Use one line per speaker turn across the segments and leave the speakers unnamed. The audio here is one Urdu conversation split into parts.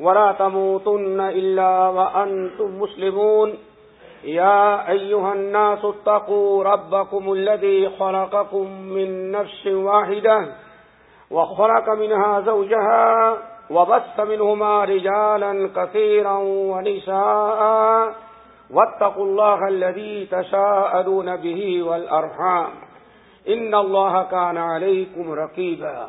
ولا تموتن إلا وأنتم مسلمون. يا أيها الناس اتقوا ربكم الذي خلقكم من نفس واحدة وخلق منها زوجها وبث منهما رجالا كثيرا ونساء واتقوا الله الذي تساءلون به والأرحام. إن الله كان عليكم رقيبا.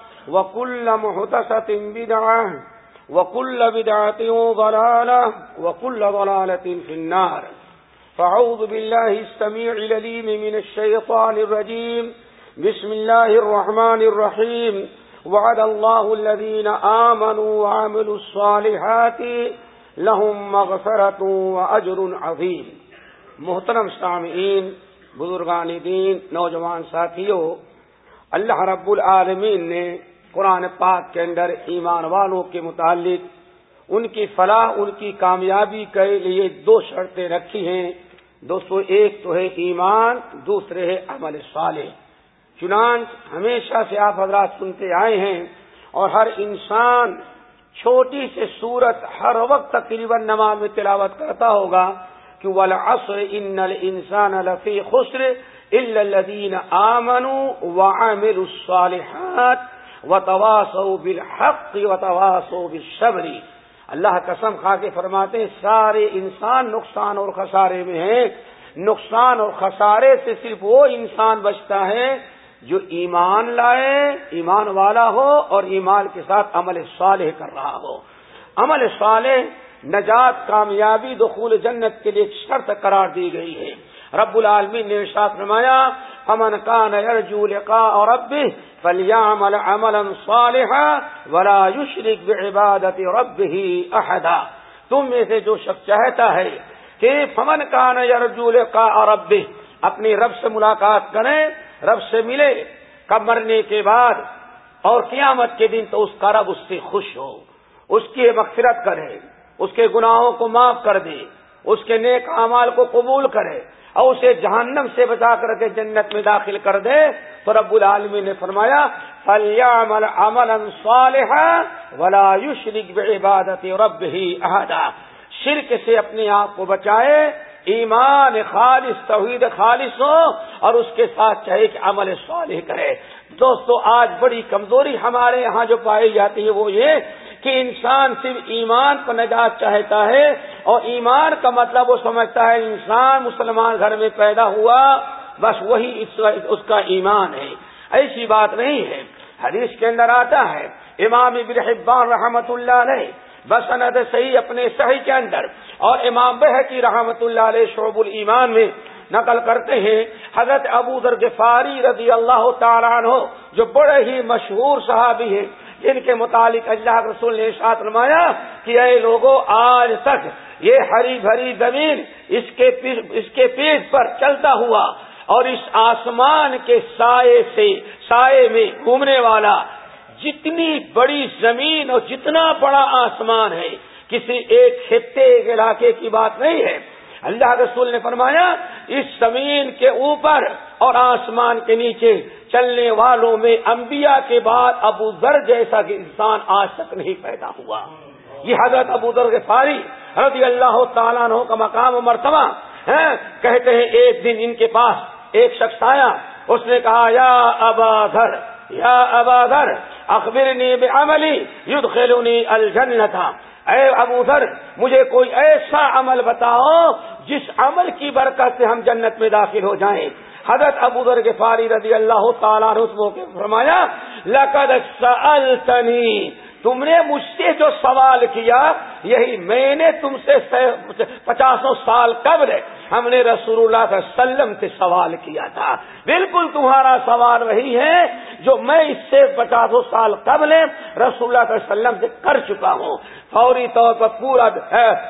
وكل محدثة بدعة وكل بدعة ضلالة وكل ضلالة في النار. فعوذ بالله السميع لليم من الشيطان الرجيم. بسم الله الرحمن الرحيم. وعد الله الذين آمنوا وعملوا الصالحات لهم مغفرة وأجر عظيم. محترم سامعین بزرگان دین، نوجوان ساتھیوں، اللہ رب العالمین نے قرآن پاک کے اندر ایمان والوں کے متعلق ان کی فلاح، ان کی کامیابی کے لیے دو شرطیں رکھی ہیں۔ دوستو، ایک تو ہے ایمان، دوسرے ہے عمل صالح۔ چنان ہمیشہ سے آپ حضرات سنتے آئے ہیں اور ہر انسان چھوٹی سے صورت ہر وقت تقریباً نماز میں تلاوت کرتا ہوگا کہ والعصر ان الانسان لفی خسر الا الذين امنوا وعملوا الصالحات وتواصوا بالحق وتواصوا بالصبر۔ اللہ قسم کھا کے فرماتے ہیں، سارے انسان نقصان اور خسارے میں ہیں۔ نقصان اور خسارے سے صرف وہ انسان بچتا ہے جو ایمان لائے، ایمان والا ہو اور ایمان کے ساتھ عمل صالح کر رہا ہو۔ عمل صالح، نجات، کامیابی، دخول جنت کے لیے شرط قرار دی گئی ہے۔ رب العالمین نے ارشاد فرمایا امن کان يرجو لقاء ربه فليعمل عملا صالحا ولا يشرك بعبادة ربه احدا تم میں سے جو شخص چاہتا ہے کہ فمن کان يرجو لقاء ربه، اپنی رب سے ملاقات کرے، رب سے ملے، کب مرنے کے بعد اور قیامت کے دن تو اس کا رب اس سے خوش ہو، اس کی مغفرت کرے، اس کے گناہوں کو معاف کر دے، اس کے نیک اعمال کو قبول کرے۔ اور اسے جہنم سے بچا کر کے جنت میں داخل کر دے تو رب العالمی نے فرمایا فلیامل عمل صالحا ولا يشرك بعبادت رب ہی احدا شرک سے اپنے آپ کو بچائے، ایمان خالص، توحید خالص ہو اور اس کے ساتھ چاہے کہ عمل صالح کرے۔ دوستو، آج بڑی کمزوری ہمارے یہاں جو پائی جاتی ہے وہ یہ کہ انسان صرف ایمان کو نجات چاہتا ہے اور ایمان کا مطلب وہ سمجھتا ہے انسان مسلمان گھر میں پیدا ہوا، بس وہی اس کا ایمان ہے۔ ایسی بات نہیں ہے۔ حدیث کے اندر آتا ہے، امام ابن حبان رحمت اللہ علیہ بسند صحیح اپنے صحیح کے اندر اور امام بحقی رحمت اللہ علیہ شعب الایمان میں نقل کرتے ہیں، حضرت ابو ذر غفاری رضی اللہ تعالیٰ عنہ جو بڑے ہی مشہور صحابی ہیں۔ جن کے متعلق اللہ رسول نے ساتھ نمایا کہ اے لوگوں آج تک یہ ہری بھری زمین اس کے اس کے پیٹ پر چلتا ہوا اور اس آسمان کے سائے سے، سائے میں گھومنے والا جتنی بڑی زمین اور جتنا بڑا آسمان ہے، کسی ایک خطے ایک علاقے کی بات نہیں ہے۔ اللہ رسول نے فرمایا، اس زمین کے اوپر اور آسمان کے نیچے چلنے والوں میں انبیاء کے بعد ابو ذر جیسا کہ انسان آج تک نہیں پیدا ہوا۔ یہ حضرت ابو ذر فاری رضی اللہ تعالیٰ عنہ کا مقام و مرتبہ ہے کہتے ہیں ایک دن ان کے پاس ایک شخص آیا، اس نے کہا، یا ابا ذر، یا ابا ذر، اخبرنی بعملی یدخلنی الجنہ۔ اے ابو ذر، مجھے کوئی ایسا عمل بتاؤ جس عمل کی برکت سے ہم جنت میں داخل ہو جائیں۔ حضرت ابو ذر کے فاری رضی اللہ تعالیٰ رسموں کے فرمایا، لقد سألتنی تم نے مجھ سے جو سوال کیا، یہی میں نے تم سے پچاسوں سال قبل ہم نے رسول اللہ صلی اللہ علیہ وسلم سے سوال کیا تھا۔ بالکل تمہارا سوال وہی ہے جو میں اس سے پچاسوں سال قبل رسول اللہ صلی اللہ علیہ وسلم سے کر چکا ہوں۔ فوری طور پر پورا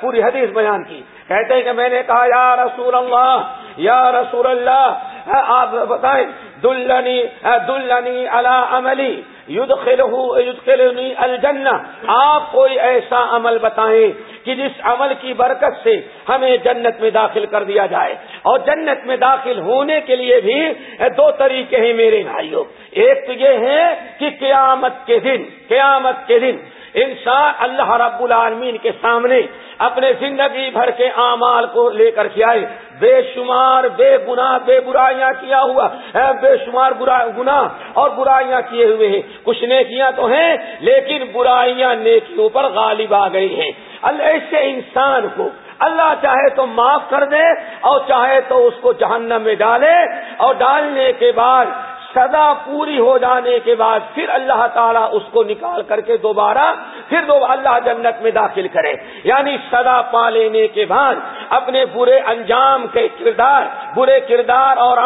پوری حدیث بیان کی۔ کہتے ہیں کہ میں نے کہا، یا رسول اللہ، یا رسول اللہ آپ بتائیں دلنی دلنی اللہ عملی الجنہ آپ کوئی ایسا عمل بتائیں کہ جس عمل کی برکت سے ہمیں جنت میں داخل کر دیا جائے۔ اور جنت میں داخل ہونے کے لیے بھی دو طریقے ہیں میرے بھائیوں ایک تو یہ ہے کہ قیامت کے دن قیامت کے دن انسان اللہ رب العالمین کے سامنے اپنے زندگی بھر کے اعمال کو لے کر کے آئے۔ بے شمار، بے گناہ، بے برائیاں کیا ہوا؟ بے شمار گناہ اور برائیاں کیے ہوئے ہیں۔ کچھ نیکیاں تو ہیں، لیکن برائیاں نیکیوں پر غالب آ گئی ہیں۔ ایسے انسان کو، اللہ چاہے تو معاف کر دے اور چاہے تو اس کو جہنم میں ڈالے۔ اور ڈالنے کے بعد سدا پوری ہو جانے کے بعد پھر اللہ تعالیٰ اس کو نکال کر کے دوبارہ پھر دو اللہ جنت میں داخل کرے۔ یعنی سدا پا لینے کے بعد اپنے برے انجام کے کردار، برے کردار اور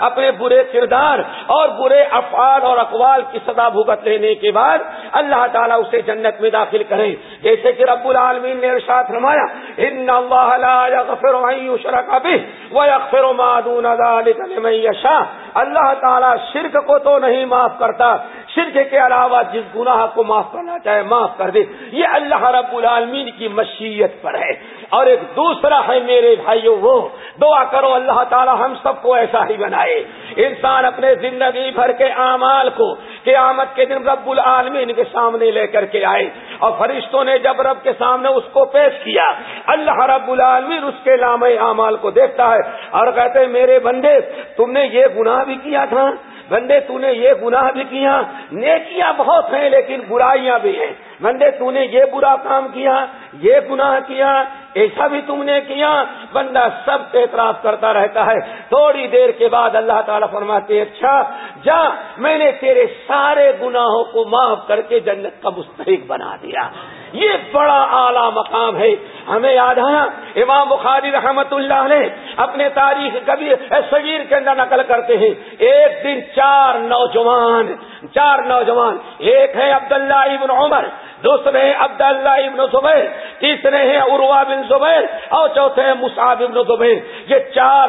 اپنے برے کردار اور برے افعال اور اقوال کی سدا بھگت لینے کے بعد اللہ تعالیٰ اسے جنت میں داخل کرے۔ جیسے کہ رب العالمین نے ارشاد فرمایا، ان اللہ لا يغفر ان يشرك به ويغفر ما دون ذلك لمن يشاء اللہ تعالیٰ شرک کو تو نہیں معاف کرتا شرک کے علاوہ جس گناہ کو معاف کرنا چاہے معاف کر دے۔ یہ اللہ رب العالمین کی مشیت پر ہے۔ اور ایک دوسرا ہے میرے بھائیوں وہ، دعا کرو اللہ تعالی ہم سب کو ایسا ہی بنائے۔ انسان اپنے زندگی بھر کے اعمال کو قیامت کے دن رب العالمین کے سامنے لے کر کے آئے۔ اور فرشتوں نے جب رب کے سامنے اس کو پیش کیا، اللہ رب العالمین اس کے نام اعمال کو دیکھتا ہے اور کہتے ہیں، میرے بندے، تم نے یہ گناہ بھی کیا تھا؟ بندے تو نے یہ گناہ بھی کیا نیکیاں بہت ہیں لیکن برائیاں بھی ہیں۔ بندے تو نے یہ برا کام کیا یہ گناہ کیا ایسا بھی تم نے کیا بندہ سب اعتراف کرتا رہتا ہے۔ تھوڑی دیر کے بعد اللہ تعالیٰ فرماتے اچھا جا، میں نے تیرے سارے گناہوں کو معاف کر کے جنت کا مستحق بنا دیا۔ یہ بڑا اعلیٰ مقام ہے۔ ہمیں یاد آیا امام بخاری رحمت اللہ نے اپنے تاریخ کبھی صغیر کے اندر نقل کرتے ہیں۔ ایک دن چار نوجوان چار نوجوان، ایک ہے عبداللہ ابن عمر، دوسرے ہیں عبداللہ ابن زبیر، تیسرے ہیں عروا بن زبیر اور چوتھے ہیں مصعب ابن زبیر۔ یہ چار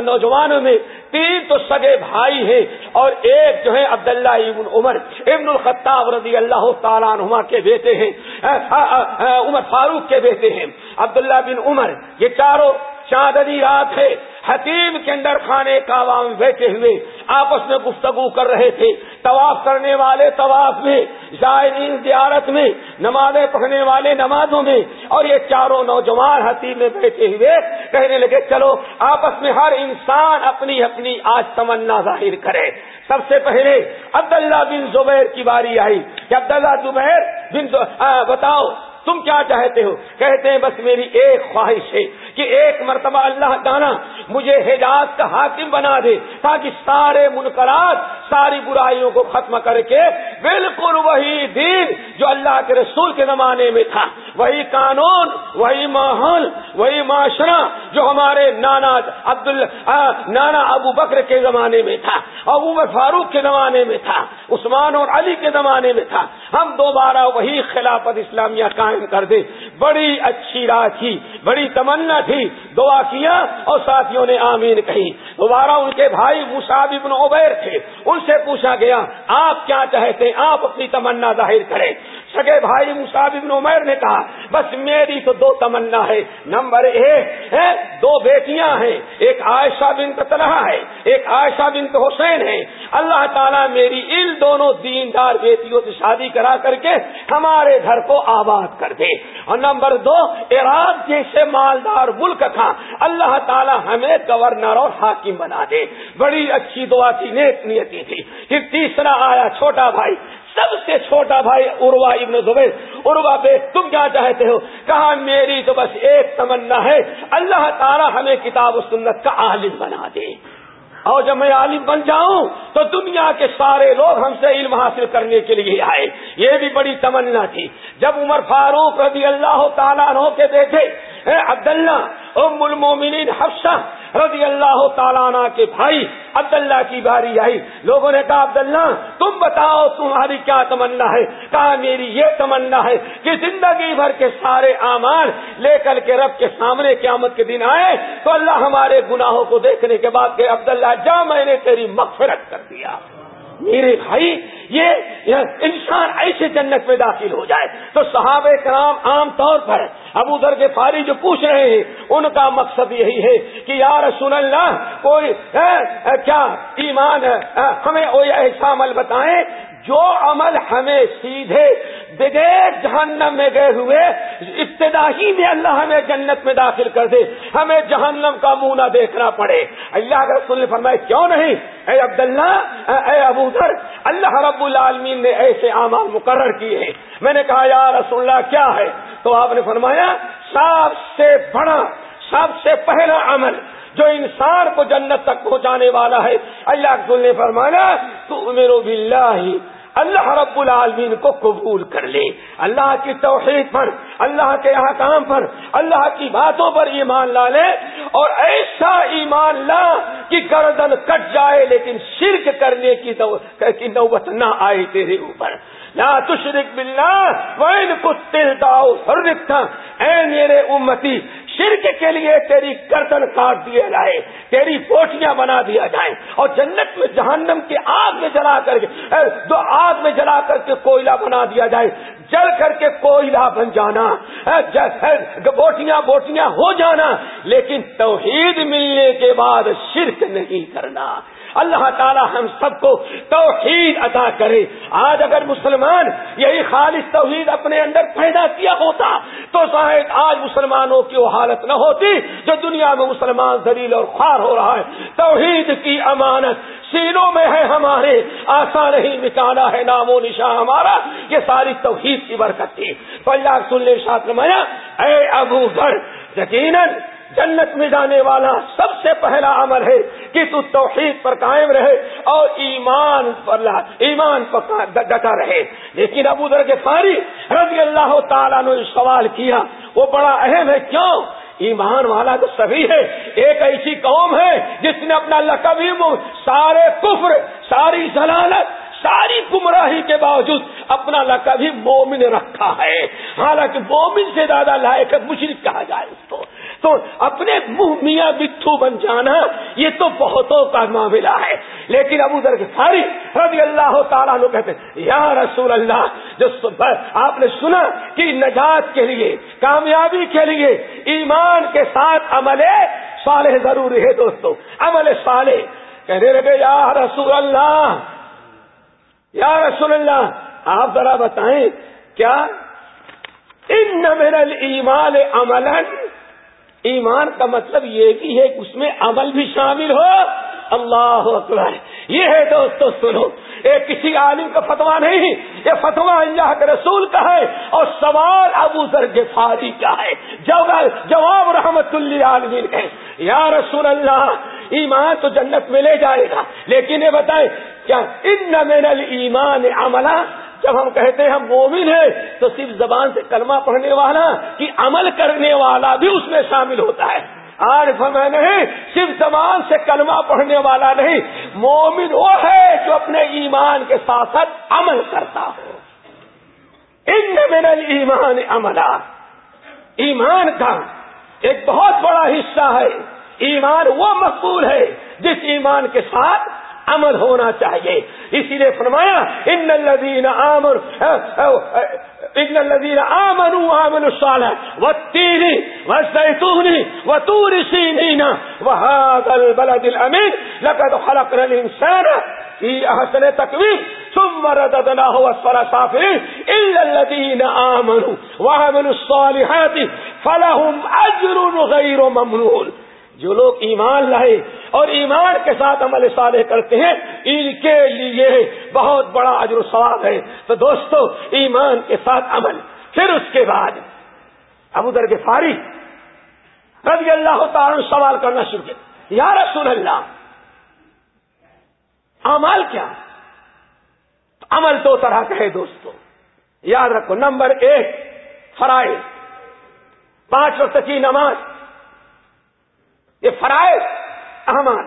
نوجوانوں میں تین تو سگے بھائی ہیں اور ایک جو ہے عبداللہ ابن عمر، ابن الخطاب رضی اللہ تعالیٰ عنہ کے بیٹے ہیں عمر فاروق کے بیٹے ہیں۔ عبداللہ بن عمر، یہ چاروں چاندنی رات ہے حتیم کے اندر کھانے کا عوام بیٹھے ہوئے آپس میں گفتگو کر رہے تھے۔ طواف کرنے والے طواف میں، زائرین زیارت میں، نمازیں پڑھنے والے نمازوں میں۔ اور یہ چاروں نوجوان حتیم میں بیٹھے ہوئے کہنے لگے، چلو آپس میں ہر انسان اپنی اپنی آج تمنا ظاہر کرے۔ سب سے پہلے عبداللہ بن زبیر کی باری آئی کہ عبداللہ زبیر بن بتاؤ تم کیا چاہتے ہو؟ کہتے ہیں، بس میری ایک خواہش ہے کہ ایک مرتبہ اللہ تعالیٰ مجھے حجاز کا حاکم بنا دے تاکہ سارے منقرات ساری برائیوں کو ختم کر کے بالکل وہی دین جو اللہ کے رسول کے زمانے میں تھا۔ وہی قانون، وہی ماحول، وہی معاشرہ جو ہمارے نانا عبد نانا ابو بکر کے زمانے میں تھا اور عمر فاروق کے زمانے میں تھا، عثمان اور علی کے زمانے میں تھا۔ ہم دوبارہ وہی خلافت اسلامیہ قائم کر دے بڑی اچھی رات تھی، بڑی تمنا تھی۔ دعا کیا اور ساتھیوں نے آمین کہی۔ دوبارہ ان کے بھائی مصعب ابن عبیر تھے۔ ان سے پوچھا گیا، آپ کیا چاہتے؟ ہیں آپ اپنی تمنا ظاہر کریں۔ سگے بھائی مصعب ابن عمیر نے کہا، بس میری تو دو تمنا ہے۔ نمبر ایک دو بیٹیاں ہیں۔ ایک عائشہ بنت طلحہ ہے، ایک عائشہ بنت حسین ہے۔ اللہ تعالیٰ میری ان دونوں دیندار بیٹیوں سے شادی کرا کر کے ہمارے گھر کو آباد کر دے۔ اور نمبر دو، عراق جیسے مالدار ملک تھا، اللہ تعالیٰ ہمیں گورنر اور حاکم بنا دے۔ بڑی اچھی دعا تھی، نیک نیتی تھی۔ پھر تیسرا آیا، چھوٹا بھائی۔ سب سے چھوٹا بھائی اروا ابن زبیر۔ اروا بے تم کیا چاہتے ہو؟ کہا، میری تو بس ایک تمنا ہے۔ اللہ تعالی ہمیں کتاب و سنت کا عالم بنا دے۔ اور جب میں عالم بن جاؤں تو دنیا کے سارے لوگ ہم سے علم حاصل کرنے کے لیے آئے۔ یہ بھی بڑی تمنا تھی۔ جب عمر فاروق رضی اللہ تعالیٰ عنہ کے دیکھے عبداللہ ام المومنین حفصہ رضی اللہ تعالیٰ عنہ کے بھائی، عبداللہ کی باری آئی۔ لوگوں نے کہا، عبداللہ، تم بتاؤ تمہاری کیا تمنا ہے؟ کہا، میری یہ تمنا ہے کہ زندگی بھر کے سارے اعمال لے کر کے رب کے سامنے قیامت کے دن آئے، تو اللہ ہمارے گناہوں کو دیکھنے کے بعد کہ عبداللہ، جا میں نے تیری مغفرت کر دیا۔ میرے بھائی، یہ انسان ایسے جنت میں داخل ہو جائے تو صحابہ کرام عام طور پر ابو ادھر کے فاری جو پوچھ رہے ہیں، ان کا مقصد یہی ہے کہ یا رسول اللہ، کوئی کیا ایمان ہمیں ایسا عمل بتائیں؟ جو عمل ہمیں سیدھے بغیر جہنم میں گئے ہوئے، ابتدائی میں اللہ ہمیں جنت میں داخل کر دے، ہمیں جہنم کا منہ نہ دیکھنا پڑے۔ اللہ کے رسول نے فرمایا، کیوں نہیں؟ اے عبداللہ، اے ابو ذر، اللہ رب العالمین نے ایسے اعمال مقرر کیے ہیں۔ میں نے کہا، یا رسول اللہ، کیا ہے؟ تو آپ نے فرمایا، سب سے بڑا، سب سے پہلا عمل جو انسان کو جنت تک پہنچانے والا ہے، اللہ رسول نے فرمایا تو میرو بلّہ اللہ رب العالمین کو قبول کر لے۔ اللہ کی توحید پر، اللہ کے احکام پر، اللہ کی باتوں پر ایمان لا لے۔ اور ایسا ایمان لا کہ گردن کٹ جائے لیکن شرک کرنے کی نوبت نہ آئے تیرے اوپر۔ لا تشرک باللہ وین کتل داؤ تھا اے میرے امتی شرک کے لیے تیری گردن کاٹ دیے جائے، تیری پوٹیاں بنا دیا جائے اور جنت میں جہنم کی آگ میں جلا کر کے آگ میں جلا کر کے کوئلہ بنا دیا جائے، جل کر کے کوئلہ بن جانا بوٹیاں بوٹیاں ہو جانا، لیکن توحید ملنے کے بعد شرک نہیں کرنا۔ اللہ تعالی ہم سب کو توحید عطا کرے۔ آج اگر مسلمان یہی خالص توحید اپنے اندر پیدا کیا ہوتا، تو شاید آج مسلمانوں کی وہ حالت نہ ہوتی جو دنیا میں مسلمان ذلیل اور خوار ہو رہا ہے۔ توحید کی امانت سینوں میں ہے ہمارے آسان نہیں مٹانا ہے نام و نشا ہمارا۔ یہ ساری توحید کی برکت تھی۔ تو اللہ سن لے شاط رمایا اے ابو گھر یقیناً جنت میں جانے والا سب سے پہلا عمل ہے کہ تو توحید پر قائم رہے اور ایمان پر ایمان پر ڈٹا رہے۔ لیکن ابو در کے فاری رضی اللہ تعالیٰ نے سوال کیا، وہ بڑا اہم ہے، کیوں؟ ایمان والا تو سبھی ہے، ایک ایسی قوم ہے جس نے اپنا لقبی سارے کفر، ساری ضلالت، ساری گمراہی کے باوجود اپنا لقب ہی مومن رکھا ہے۔ حالانکہ مومن سے زیادہ لائق مشرق کہا جائے اس کو۔ تو اپنے منہ میاں بتھو بن جانا، یہ تو بہتوں کا معاملہ ہے۔ لیکن ابو ذر ساری رضی اللہ تعالیٰ لوگ کہتے یا رسول اللہ، جو آپ نے سنا کہ نجات کے لیے، کامیابی کے لیے ایمان کے ساتھ عمل صالح ضروری ہے دوستو۔ عمل صالح۔ کہنے لگے یا رسول اللہ، یا رسول اللہ، آپ ذرا بتائیں، کیا ان میرا ایمان عمل ایمان کا مطلب یہ بھی ہے کہ اس میں عمل بھی شامل ہو۔ اللہ اکبر۔ یہ ہے دوستو، سنو۔ یہ کسی عالم کا فتوا نہیں، یہ فتوا اللہ کے رسول کا ہے۔ اور سوال ابو ذر کا ہے۔ جواب رحمت اللہ عالمین ہے۔ یا رسول اللہ، ایمان تو جنت میں لے جائے گا۔ لیکن یہ بتائیں، کیا ان من ایمان عملہ جب ہم کہتے ہیں ہم مومن ہیں، تو صرف زبان سے کلمہ پڑھنے والا کہ عمل کرنے والا بھی اس میں شامل ہوتا ہے۔ آج میں نہیں صرف زبان سے کلمہ پڑھنے والا نہیں، مومن وہ ہے جو اپنے ایمان کے ساتھ ساتھ عمل کرتا ہو۔ ان من ایمان عملہ ایمان کا ایک بہت بڑا حصہ ہے۔ ایمان وہ مقبول ہے جس ایمان کے ساتھ عمل ہونا چاہیے۔ اسی لیے فرمایا، ان الذین آمر ان الذین آمنوا آمنوا الصالح والتین والزیتون وطور سینین وهذا البلد الامین، لقد خلقنا الانسان في احسن تقویم، ثم رددناه اسفل سافلين الا الذين آمنوا وعملوا الصالحات، فلهم اجر غير ممنون۔ جو لوگ ایمان لائے اور ایمان کے ساتھ عمل صالح کرتے ہیں، ان کے لیے بہت بڑا عجر و ثواب ہے۔ تو دوستو، ایمان کے ساتھ عمل، پھر اس کے بعد ابو در کے فارغ رضی اللہ تعالی سوال کرنا شروع کیا۔ یا رسول اللہ امال کیا؟ عمل دو طرح کا ہے دوستو۔ یاد رکھو، نمبر ایک، فرائض۔ پانچ وقت کی نماز۔ یہ فرائض احمان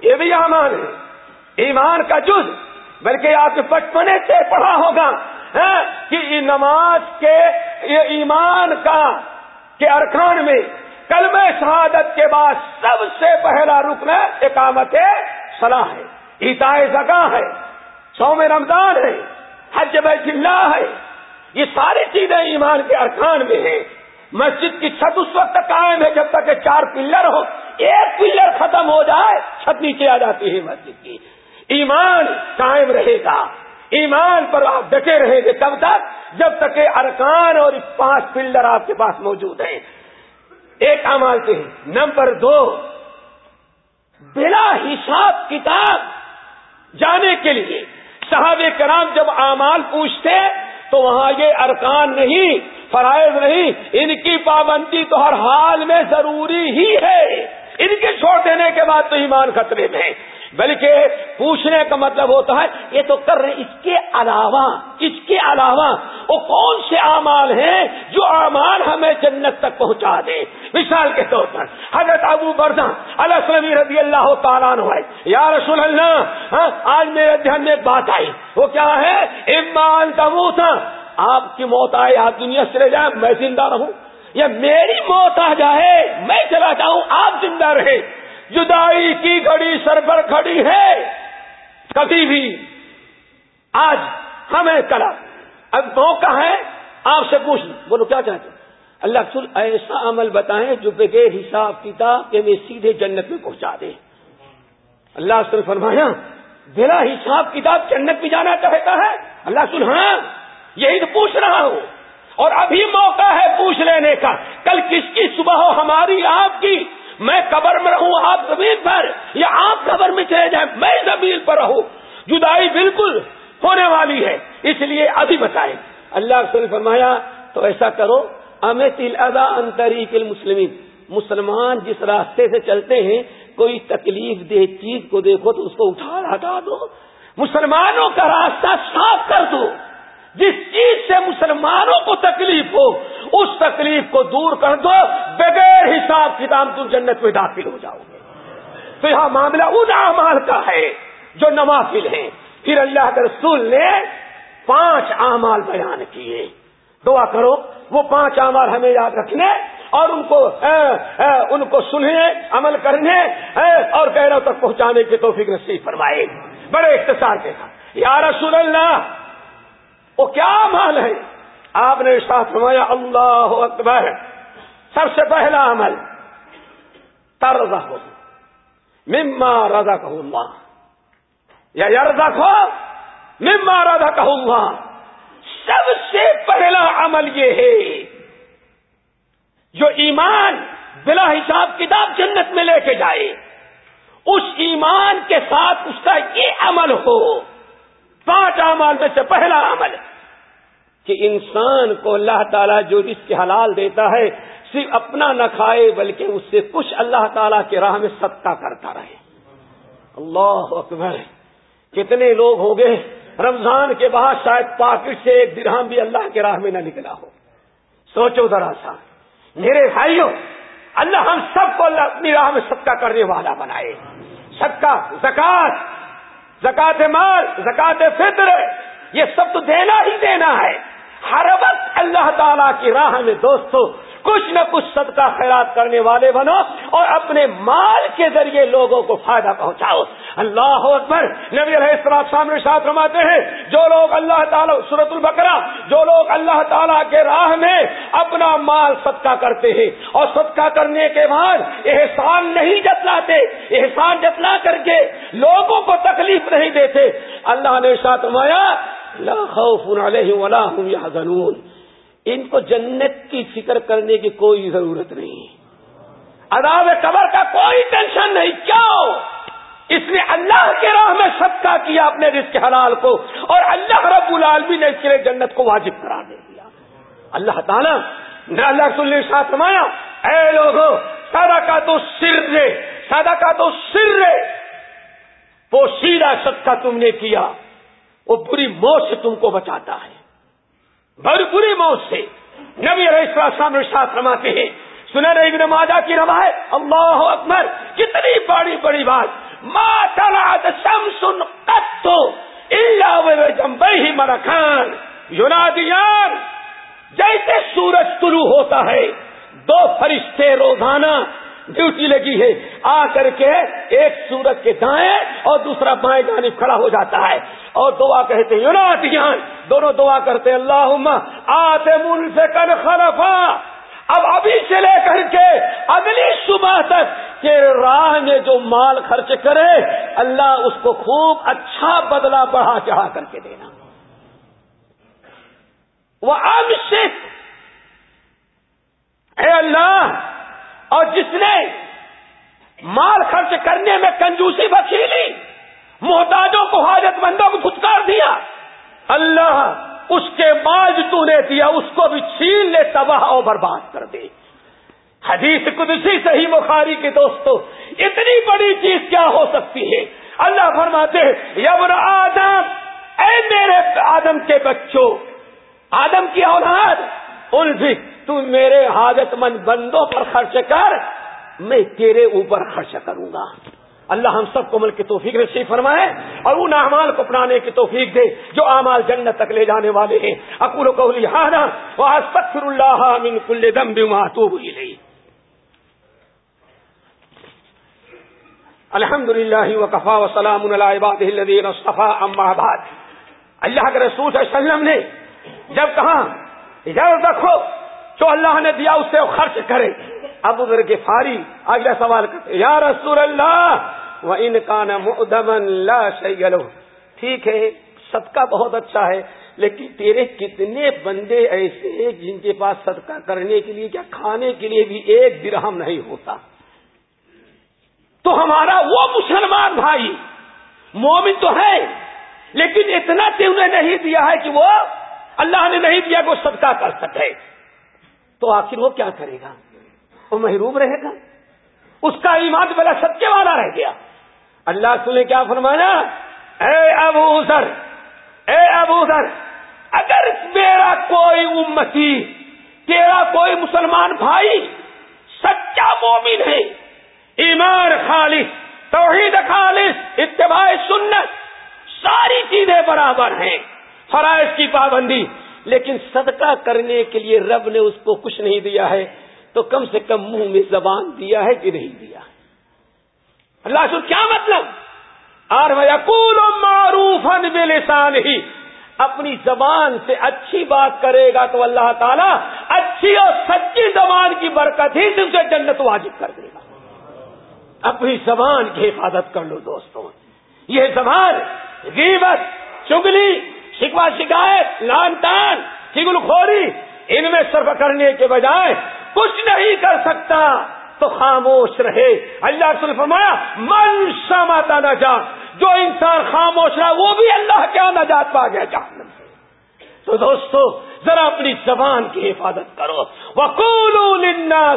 یہ بھی احمان ہے۔ ایمان کا جز، بلکہ آپ نے بچپنے سے پڑھا ہوگا ہاں، کہ نماز کے، یہ ایمان کا، کے ارکان میں کلم شہادت کے بعد سب سے پہلا رکن اقامت صلاح ہے عیسائی زکا ہے سوم رمضان ہے، حج بیت اللہ ہے۔ یہ ساری چیزیں ایمان کے ارکان میں ہیں۔ مسجد کی چھت اس وقت قائم ہے جب تک کہ چار پلر ہو ایک پلر ختم ہو جائے، چھت نیچے آ جاتی ہے مسجد کی۔ ایمان قائم رہے گا۔ ایمان پر آپ ڈٹے رہیں گے تب تک جب تک کہ ارکان اور پانچ پلر آپ کے پاس موجود ہیں۔ ایک امال کے نمبر دو، بلا حساب کتاب جانے کے لیے۔ صحابہ کرام جب اعمال پوچھتے تو وہاں یہ ارکان نہیں، فرائض نہیں، ان کی پابندی تو ہر حال میں ضروری ہی ہے۔ ان کے چھوڑ دینے کے بعد تو ایمان خطرے میں بلکہ پوچھنے کا مطلب ہوتا ہے، یہ تو کر رہے اس کے علاوہ، اس کے علاوہ، وہ کون سے اعمال ہیں جو اعمال ہمیں جنت تک پہنچا دے؟ مثال کے طور پر، حضرت ابو بردا اللہ رضی اللہ تعالیٰ یا رسول اللہ ہاں آج میرے دھیان میں ایک بات آئی۔ وہ کیا ہے؟ ایمان کا تھا آپ کی موت آئے آپ دنیا سے رہ جائیں، میں زندہ رہوں۔ یا میری موت آ جائے، میں چلا جاؤں، آپ زندہ رہے جدائی کی گھڑی سر پر کھڑی ہے، کبھی بھی۔ آج ہمیں کرا اب موقع ہے، آپ سے پوچھ بولو، کیا چاہتے اللہ رسول ایسا عمل بتائیں جو بغیر حساب کتاب کے میں سیدھے جنت میں پہنچا دے۔ اللہ سے فرمایا، بلا حساب کتاب جنت میں جانا چاہتا ہے۔ اللہ سن ہاں یہی تو پوچھ رہا ہوں۔ اور ابھی موقع ہے پوچھ لینے کا۔ کل کس کی صبح ہو ہماری آپ کی؟ میں قبر میں رہوں، آپ زمین پر، یا آپ قبر میں چلے جائیں، میں زمین پر رہوں۔ جدائی بالکل ہونے والی ہے، اس لیے ابھی بتائیں۔ اللہ سے فرمایا، تو ایسا کرو، امت ادا انتریق المسلمین۔ مسلمان جس راستے سے چلتے ہیں، کوئی تکلیف دہ چیز کو دیکھو تو اس کو اٹھا، ہٹا دو۔ مسلمانوں کا راستہ صاف کر دو۔ جس چیز سے مسلمانوں کو تکلیف ہو، اس تکلیف کو دور کر دو، بغیر حساب کتاب تم جنت میں داخل ہو جاؤ گے۔ تو یہاں معاملہ ان اعمال کا ہے، جو نوافل ہیں۔ پھر اللہ کے رسول نے پانچ اعمال بیان کیے۔ دعا کرو، وہ پانچ اعمال ہمیں یاد رکھنے اور ان کو ان کو سننے، عمل کرنے اور گہروں تک پہنچانے کی توفیق نصیب فرمائے۔ بڑے اختصار کے ساتھ۔ یا رسول اللہ وہ کیا عمل ہے؟ آپ نے ساتھ فرمایا، اللہ اکبر۔ سب سے پہلا عمل ترزا ہو مما رضا کہ اللہ۔ یا رضا کو مما رضا کہ اللہ۔ سب سے پہلا عمل یہ ہے، جو ایمان بلا حساب کتاب جنت میں لے کے جائے، اس ایمان کے ساتھ اس کا یہ عمل ہو۔ پانچ عمل میں سے پہلا عمل کہ انسان کو اللہ تعالیٰ جو رزق کے حلال دیتا ہے، صرف اپنا نہ کھائے بلکہ اس سے کچھ اللہ تعالیٰ کے راہ میں صدقہ کرتا رہے۔ اللہ اکبر۔ کتنے لوگ ہو گئے، رمضان کے بعد شاید پاکٹ سے ایک درہم بھی اللہ کے راہ میں نہ نکلا ہو۔ سوچو ذرا سا۔ میرے بھائیوں، اللہ ہم سب کو اللہ اپنی راہ میں صدقہ کرنے والا بنائے۔ صدقہ زکات زکات مال، زکات فطر، یہ سب تو دینا ہی دینا ہے۔ ہر وقت اللہ تعالیٰ کی راہ میں دوستو کچھ نہ کچھ صدقہ خیرات کرنے والے بنو اور اپنے مال کے ذریعے لوگوں کو فائدہ پہنچاؤ۔ اللہ اکبر۔ نبی علیہ السلام سامنے ساتھ رماتے ہیں، جو لوگ اللہ تعالیٰ سورت البکرا جو لوگ اللہ تعالیٰ کے راہ میں اپنا مال صدقہ کرتے ہیں اور صدقہ کرنے کے بعد احسان نہیں جتلاتے، احسان جتلا کر کے لوگوں کو تکلیف نہیں دیتے۔ اللہ نے ساتھ رمایا لا خوف علیہم ولا هم يحزنون ان کو جنت کی فکر کرنے کی کوئی ضرورت نہیں عذاب قبر کا کوئی ٹینشن نہیں، کیوں؟ اس نے اللہ کے راہ میں صدقہ کیا اپنے رزق حلال کو، اور اللہ رب العالمی نے اس کے لیے جنت کو واجب کرا دے دیا۔ اللہ تعالیٰ نے اللہ رسول نے ساتھ سمایا اے لوگوں سارا کا تو سر رے سادہ کا تو سر رے وہ سیدھا سب کا تم نے کیا، وہ بری موت سے تم کو بچاتا ہے۔ بڑی بری موت سے نبی علیہ السلام نے ساتھ رماتے ہیں۔ سنا رہی ابن ماجہ کی روایت، اللہ اکبر، کتنی بڑی بڑی بات۔ ما طلعت شمس قط الا وجنبيه مرکان۔ یونادیان جیسے سورج طلوع ہوتا ہے، دو فرشتے روزانہ ڈیوٹی لگی ہے۔ آ کر کے ایک سورج کے دائیں اور دوسرا بائیں جانب کھڑا ہو جاتا ہے۔ اور دعا کہتے ہیں یونادیان دونوں دعا کرتے اللہ آتے من سے کن خلفا۔ اب ابھی سے لے کر کے اگلی صبح تک کہ راہ میں جو مال خرچ کرے، اللہ اس کو خوب اچھا بدلا بڑھا چڑھا کر کے دینا۔ وہ اب اے اللہ اور جس نے مال خرچ کرنے میں کنجوسی بخیلی محتاجوں کو حاجت مندوں کو پھٹکار دیا، اللہ اس کے بعد تو نے دیا، اس کو بھی چھین لے، تباہ اور برباد کر دے حدیث قدسی صحیح بخاری کے دوستو، اتنی بڑی چیز کیا ہو سکتی ہے؟ اللہ فرماتے یبر آدم، اے میرے آدم کے بچوں، آدم کی اولاد ان بھی تو میرے حاجت مند بندوں پر خرچ کر میں تیرے اوپر خرچ کروں گا۔ اللہ ہم سب کو مل کی توفیق نصیب فرمائے اور ان اعمال کو اپنانے کی توفیق دے جو اعمال جنت تک لے جانے والے ہیں۔ اکول کو لہٰذا وہ سکر اللہ من کل دم بھی تو الحمد للہ وقفا وسلام الدین صفا امباد اللہ کے رسول صلی اللہ علیہ وسلم نے جب کہا اجازت رکھو جو اللہ نے دیا اس سے خرچ کرے۔ اب ادھر کے فاری اگلا سوال کرتے یا رسول اللہ وہ ان کا لا شیلو ٹھیک ہے، صدقہ بہت اچھا ہے، لیکن تیرے کتنے بندے ایسے جن کے پاس صدقہ کرنے کے لیے کیا کھانے کے لیے بھی ایک درہم نہیں ہوتا۔ تو ہمارا وہ مسلمان بھائی مومن تو ہے، لیکن اتنا انہیں نہیں دیا ہے کہ وہ اللہ نے نہیں دیا کہ وہ صدقہ کر سکے۔ تو آخر وہ کیا کرے گا؟ وہ محروم رہے گا۔ اس کا ایمان بلا سچے والا رہ گیا۔ اللہ سنے کیا فرمانا اے ابو ذر، اے ابو ذر، اگر میرا کوئی امتی، تیرا کوئی مسلمان بھائی سچا مومن ہے، ایمان خالص، توحید خالص، اتباع سنت، ساری چیزیں برابر ہیں، فرائض کی پابندی لیکن صدقہ کرنے کے لیے رب نے اس کو کچھ نہیں دیا ہے، تو کم سے کم منہ میں زبان دیا ہے کہ نہیں دیا اللہ سے کیا مطلب؟ اور معروف بلسان ہی اپنی زبان سے اچھی بات کرے گا تو اللہ تعالیٰ اچھی اور سچی زبان کی برکت ہی سے اسے جنت واجب کر دے گا۔ اپنی زبان کی حفاظت کر لو دوستوں۔ یہ زبان غیبت، چگلی شکوا شکایت لان تان چگل خوری ان میں صرف کرنے کے بجائے کچھ نہیں کر سکتا، تو خاموش رہے۔ اللہ رسول فرمایا، من سماتا نجات، جو انسان خاموش رہا، وہ بھی اللہ کیا نجات پا گیا جہنم سے۔ تو دوستو، ذرا اپنی زبان کی حفاظت کرو۔ وقول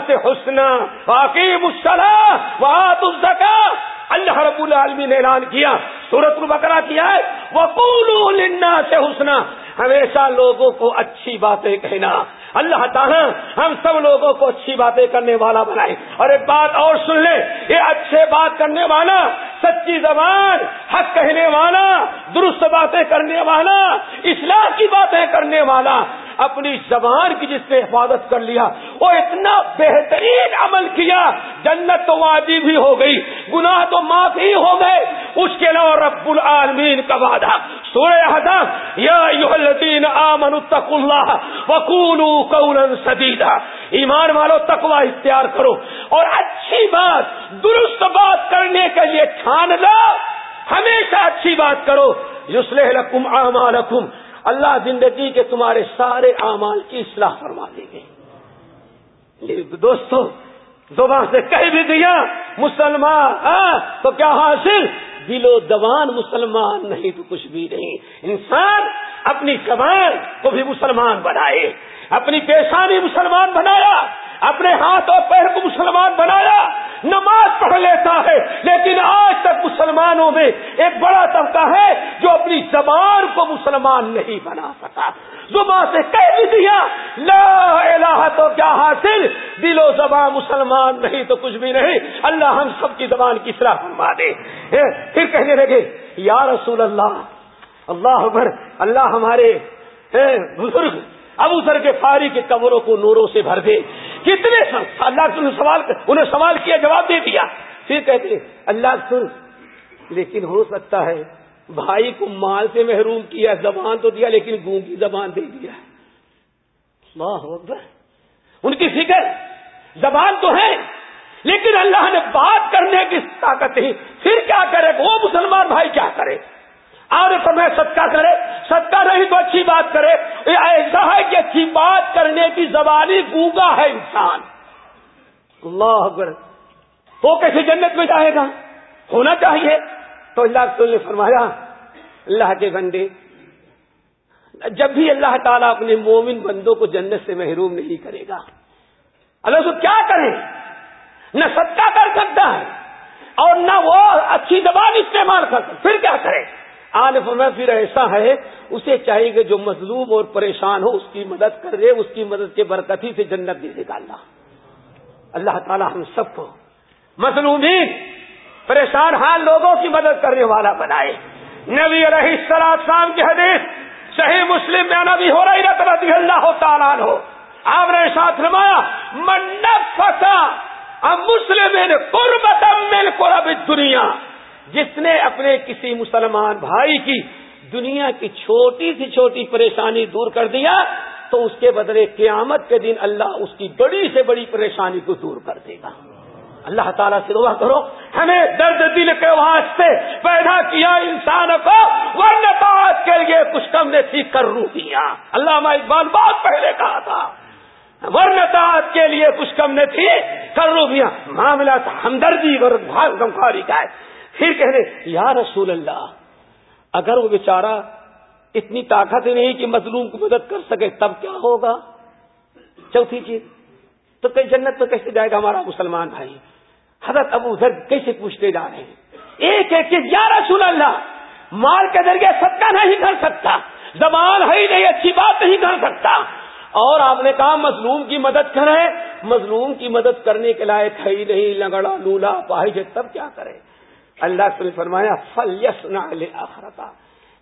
سے حسنا واقعی مسلح وہاں الزکا اللہ رب العالمین نے اعلان کیا سورت البقرہ کیا ہے وقول سے حسنا۔ ہمیشہ لوگوں کو اچھی باتیں کہنا۔ اللہ تعالیٰ ہم سب لوگوں کو اچھی باتیں کرنے والا بنائے۔ اور ایک بات اور سن لے یہ اچھے بات کرنے والا، سچی زبان، حق کہنے والا، درست باتیں کرنے والا اسلام کی باتیں کرنے والا اپنی زبان کی جس نے حفاظت کر لیا وہ اتنا بہترین عمل کیا، جنت تو واجب ہی ہو گئی، گناہ تو معاف ہی ہو گئے۔ اس کے علاوہ رب العالمین کا وعدہ، سورہ یا آمن اللہ قولا سدیدہ ایمان والو، تقوی اختیار کرو۔ اور اچھی بات، درست بات کرنے کے لیے ٹھان لو ہمیشہ اچھی بات کرو۔ یوسلح لکم اعمالکم اللہ زندگی کے تمہارے سارے اعمال کی اصلاح فرما دیں گے۔ دوستو، زبان سے کہہ بھی دیا، مسلمان ہاں تو کیا حاصل؟ دل و دوان مسلمان نہیں، تو کچھ بھی نہیں۔ انسان اپنی زبان کو بھی مسلمان بنائے، اپنی پیشانی مسلمان بنایا۔ اپنے ہاتھ اور پیر کو مسلمان بنایا، نماز پڑھ لیتا ہے، لیکن آج تک مسلمانوں میں ایک بڑا طبقہ ہے جو اپنی زبان کو مسلمان نہیں بنا سکا۔ زبان سے کہہ بھی دیا، لا الہ تو کیا حاصل؟ دل و زبان مسلمان نہیں تو کچھ بھی نہیں۔ اللہ ہم سب کی زبان کی سرا فرما دے۔ ہاں، پھر کہنے لگے، یا رسول اللہ اللہ اکبر، اللہ ہمارے ہاں، بزرگ ابو سر کے فاری کے قبروں کو نوروں سے بھر دے۔ کتنے اللہ سوال انہیں سوال کیا، جواب دے دیا۔ پھر کہتے اللہ سن، لیکن ہو سکتا ہے بھائی کو مال سے محروم کیا، زبان تو دیا، لیکن گونگی زبان دے دیا۔ ان کی فکر، زبان تو ہے، لیکن اللہ نے بات کرنے کی طاقت نہیں۔ پھر کیا کرے؟ وہ مسلمان بھائی کیا کرے؟ اور میں صدقہ کرے، صدقہ نہیں تو اچھی بات کرے۔ ایسا ہے کہ اچھی بات کرنے کی زبانی گوگا ہے انسان۔ اللہ اکبر۔ وہ کیسے جنت میں جائے گا؟ ہونا چاہیے۔ تو اللہ نے فرمایا، اللہ کے بندے، جب بھی اللہ تعالیٰ اپنے مومن بندوں کو جنت سے محروم نہیں کرے گا، اللہ تو کیا کرے؟ نہ صدقہ کر سکتا ہے اور نہ وہ اچھی زبان استعمال کر سکتا پھر کیا کرے؟ عالف میں پھر ایسا ہے، اسے چاہیے کہ جو مظلوم اور پریشان ہو، اس کی مدد کر دے، اس کی مدد کے برکتی سے جنت دے دے گا اللہ۔ اللہ تعالی ہم سب کو مظلومین، پریشان حال لوگوں کی مدد کرنے والا بنائے۔ نبی رہی شام کی حدیث صحیح مسلم میں نبی ہو رہی رضی اللہ تعالیٰ ہو آپ نے ساتھ رمایا منڈپ فسا اب مسلم قربت مل قرب دنیا جس نے اپنے کسی مسلمان بھائی کی دنیا کی چھوٹی سی چھوٹی پریشانی دور کر دیا، تو اس کے بدلے قیامت کے دن اللہ اس کی بڑی سے بڑی پریشانی کو دور کر دے گا۔ اللہ تعالیٰ سے دعا کرو، ہمیں درد دل کے واسطے پیدا کیا انسان کو، ورنہ کے لیے کچھ کم نے تھی کر رو دیا۔ اللہ اقبال بات پہلے کہا تھا، ورنہ کے لیے کچھ کم نے تھی کر رو دیا۔ معاملہ ہمدردی اور غمخاری کا ہے۔ پھر کہنے یا رسول اللہ، اگر وہ بیچارہ اتنی طاقت نہیں کہ مظلوم کو مدد کر سکے، تب کیا ہوگا؟ چوتھی چیز، تو کئی جنت میں کیسے جائے گا ہمارا مسلمان بھائی؟ حضرت ابو ذر کیسے پوچھتے جا رہے ہیں؟ ایک ایک چیز، یا رسول اللہ، مال کے ذریعے صدقہ نہیں کر سکتا، زبان ہے ہی نہیں، اچھی بات نہیں کر سکتا، اور آپ نے کہا مظلوم کی مدد کرے، مظلوم کی مدد کرنے کے لائق ہے ہی نہیں لگڑا لولا پاہج تب کیا کرے؟ اللہ سے فرمایا فل یس نہ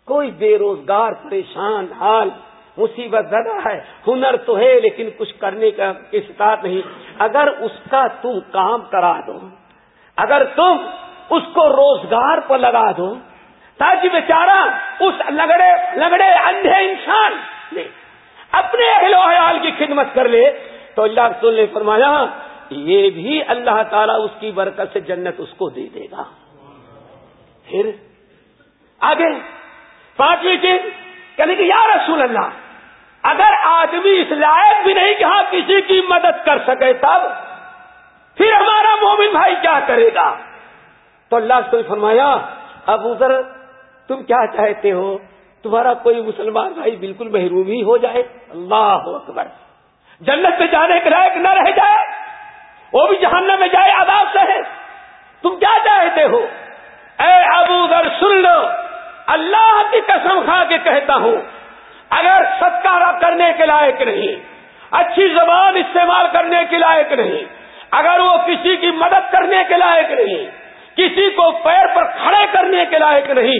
کوئی بے روزگار، پریشان، حال، مصیبت زدہ ہے، ہنر تو ہے، لیکن کچھ کرنے کا ساتھ نہیں۔ اگر اس کا تم کام کرا دو، اگر تم اس کو روزگار پر لگا دو، تاکہ بیچارہ اس لگڑے لگڑے اندھے انسان نے اپنے اہل و حیال کی خدمت کر لے۔ تو اللہ رسول نے فرمایا، یہ بھی اللہ تعالیٰ اس کی برکت سے جنت اس کو دے دے گا۔ پھر آگے پانچویں چیز، کہنے کہ یا رسول اللہ، اگر آدمی اس لائق بھی نہیں کہ ہاں کسی کی مدد کر سکے تب، پھر ہمارا مومن بھائی کیا کرے گا؟ تو اللہ سے فرمایا اب ادھر تم کیا چاہتے ہو؟ تمہارا کوئی مسلمان بھائی بالکل محروم ہی ہو جائے۔ اللہ اکبر۔ جنت میں جانے کے لائق نہ رہ جائے، وہ بھی جہنم میں جائے آداب سے ہے تم کیا چاہتے ہو اے ابو ذر سن لو اللہ کی قسم کھا کے کہتا ہوں، اگر ستکارا کرنے کے لائق نہیں، اچھی زبان استعمال کرنے کے لائق نہیں، اگر وہ کسی کی مدد کرنے کے لائق نہیں، کسی کو پیر پر کھڑے کرنے کے لائق نہیں،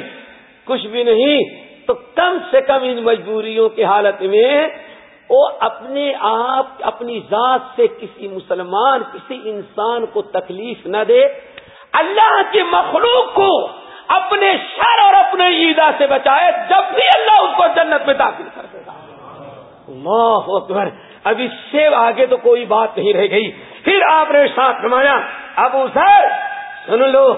کچھ بھی نہیں، تو کم سے کم ان مجبوریوں کی حالت میں وہ اپنے آپ، اپنی ذات سے کسی مسلمان، کسی انسان کو تکلیف نہ دے، اللہ کی مخلوق کو اپنے شر اور اپنے عیدا سے بچائے جب بھی اللہ اس کو جنت میں داخل کر دے گا۔ اللہ اکبر۔ اب اس سے آگے تو کوئی بات نہیں رہ گئی۔ پھر آپ نے ساتھ نمایا ابو سر سن لو،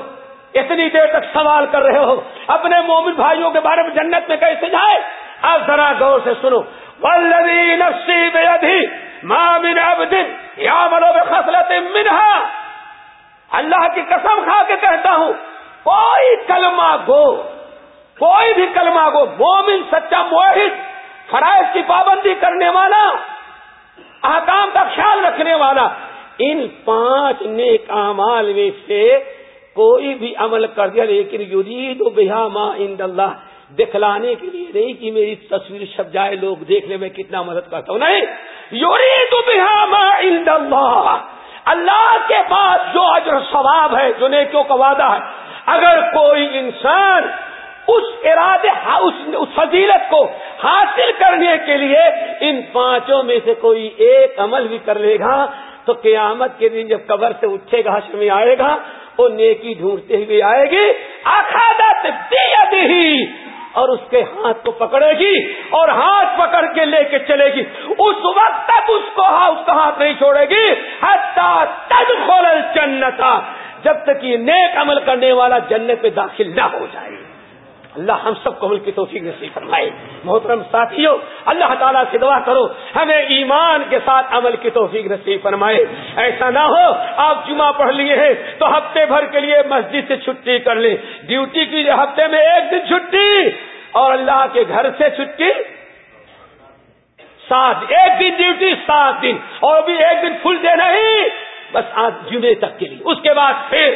اتنی دیر تک سوال کر رہے ہو۔ اپنے مومن بھائیوں کے بارے میں جنت میں کیسے جائے؟ اب ذرا غور سے سنو۔ ولدی نفسی بے ادھی ماں من اب دن یا منو بے خسلت منہا اللہ کی قسم کھا کے کہتا ہوں کوئی کلمہ گو، کوئی بھی کلمہ گو، مومن، سچا موہد فرائض کی پابندی کرنے والا، احکام کا خیال رکھنے والا، ان پانچ نیک امال میں سے کوئی بھی عمل کر دیا، لیکن یورید و بہا ماں ان اللہ، دکھلانے کے لیے نہیں کہ میری تصویر چھپ جائے، لوگ دیکھنے میں کتنا مدد کرتا ہوں، نہیں یورید و بہا ماں ان اللہ اللہ کے پاس جو اجر ثواب ہے، جو نیکیوں کا وعدہ ہے اگر کوئی انسان اس ارادے ہاں، اس فضیلت کو حاصل کرنے کے لیے ان پانچوں میں سے کوئی ایک عمل بھی کر لے گا، تو قیامت کے دن جب قبر سے اٹھے گا، حشر میں آئے گا، وہ نیکی ڈھونڈتے ہوئے آئے گی اخادت ہی، اور اس کے ہاتھ کو پکڑے گی، اور ہاتھ پکڑ کے لے کے چلے گی۔ اس وقت تک اس کو ہاں، اس کا ہاتھ نہیں چھوڑے گی۔ تد کھول جنتا جب تک یہ نیک عمل کرنے والا جنت پہ داخل نہ ہو جائے۔ اللہ ہم سب کو عمل کی توفیق نصیب فرمائے۔ محترم ساتھیوں اللہ تعالیٰ سے دعا کرو، ہمیں ایمان کے ساتھ عمل کی توفیق نصیب فرمائے۔ ایسا نہ ہو، آپ جمعہ پڑھ لیے ہیں تو ہفتے بھر کے لیے مسجد سے چھٹی کر لیں۔ ڈیوٹی کی ہفتے میں ایک دن چھٹی، اور اللہ کے گھر سے چھٹی، سات ایک دن ڈیوٹی، سات دن۔ اور بھی ایک دن فل دے نہیں بس آج جمعے تک کے لیے۔ اس کے بعد پھر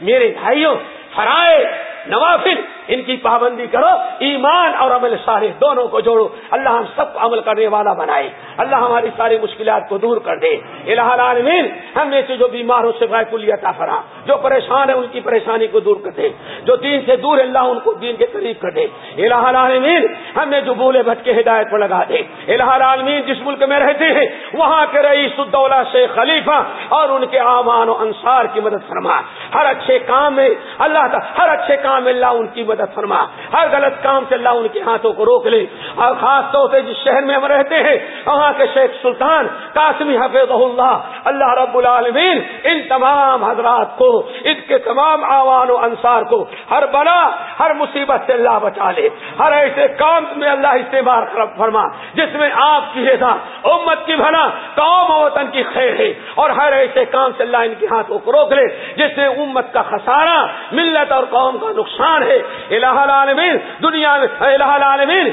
میرے بھائیوں فرائے نوافل ان کی پابندی کرو، ایمان اور عمل سارے دونوں کو جوڑو۔ اللہ ہم سب کو عمل کرنے والا بنائے۔ اللہ ہماری ساری مشکلات کو دور کر دے۔ الہ العالمین، ہم میں سے جو بیمار ہو سے کلیتا فرا جو پریشان ہے ان کی پریشانی کو دور کر دے۔ جو دین سے دور ہے اللہ ان کو دین کے قریب کر دے۔ الہ العالمین، ہم نے جو بولے بھٹ کے ہدایت پر لگا دے۔ الہ العالمین، جس ملک میں رہتے ہیں، وہاں کے رئیس الدولہ سے خلیفہ اور ان کے امان و انصار کی مدد فرما۔ ہر اچھے کام میں، اللہ ہر اچھے کام میں اللہ ان کی مدد فرما۔ ہر غلط کام سے اللہ ان کے ہاتھوں کو روک لے۔ اور خاص طور سے جس شہر میں ہم رہتے ہیں، وہاں کے شیخ سلطان قاسمی حفیظ اللہ اللہ رب العالمین ان تمام حضرات کو، ان کے تمام آوان و انصار کو ہر بلا، ہر مصیبت سے اللہ بچا لے۔ ہر ایسے کام میں اللہ استعمال فرما، جس میں آپ کی رضا، امت کی بھلا، قوم و وطن کی خیر ہے۔ اور ہر ایسے کام سے اللہ ان کے ہاتھوں کو روک لے، جس سے امت کا خسارہ، ملت اور قوم کا نقصان ہے۔ الہ العالمین، دنیا میں الہ العالمین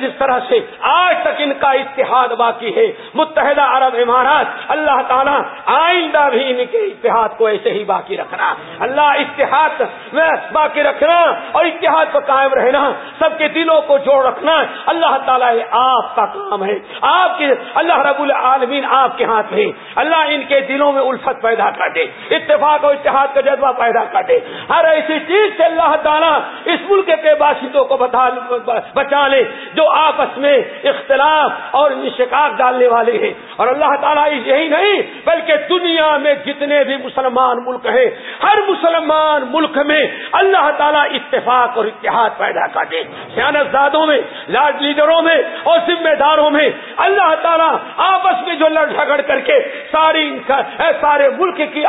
جس طرح سے آج تک ان کا اتحاد باقی ہے، متحدہ عرب امارات، اللہ تعالیٰ آئندہ بھی ان کے اتحاد کو ایسے ہی باقی رکھنا۔ اللہ اتحاد میں باقی رکھنا اور اتحاد پر قائم رہنا، سب کے دلوں کو جوڑ رکھنا، اللہ تعالیٰ آپ کا کام ہے۔ آپ کے، اللہ رب العالمین آپ کے ہاتھ میں۔ اللہ ان کے دلوں میں الفت پیدا کر دے، اتفاق اور اتحاد کا جذبہ پیدا کر دے۔ ہر ایسی چیز سے اللہ تعالیٰ اس ملک کے باشندوں کو بچا لے، جو آپس میں اختلاف اور شکاف ڈالنے والے ہیں۔ اور اللہ تعالیٰ یہی نہیں، بلکہ دنیا میں جتنے بھی مسلمان ملک ہیں، ہر مسلمان ملک میں اللہ تعالیٰ اتفاق اور اتحاد پیدا کر دے۔ سیانت زادوں میں، لاڈ لیڈروں میں اور ذمہ داروں میں اللہ تعالیٰ آپس میں جو لڑ جھگڑ کر کے ساری سارے ملک کی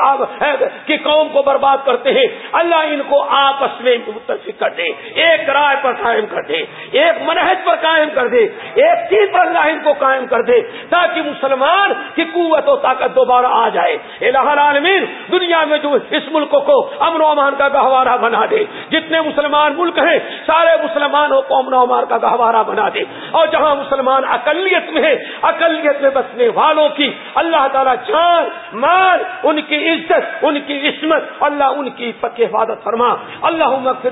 کی قوم کو برباد کرتے ہیں، اللہ ان کو آپس میں متفق کر دے، ایک رائے پر قائم کر دے، ایک منہج پر قائم کر دے، ایک چیز پر اللہ ان کو قائم کر دے، تاکہ مسلمان کی قوت و طاقت دوبارہ آ جائے۔ الہ العالمین، دنیا میں جو اس ملک کو امن و امان کا گہوارہ بنا دے، جتنے مسلمان ملک ہیں، سارے مسلمان کو امن و امان کا گہوارہ بنا دے۔ اور جہاں مسلمان اقلیت میں ہے اقلیت میں بسنے والوں کی اللہ تعالیٰ جان مان ان کی عزت، ان کی عصمت، اللہ ان کی پک حفاظت فرما۔ اللہ مغفر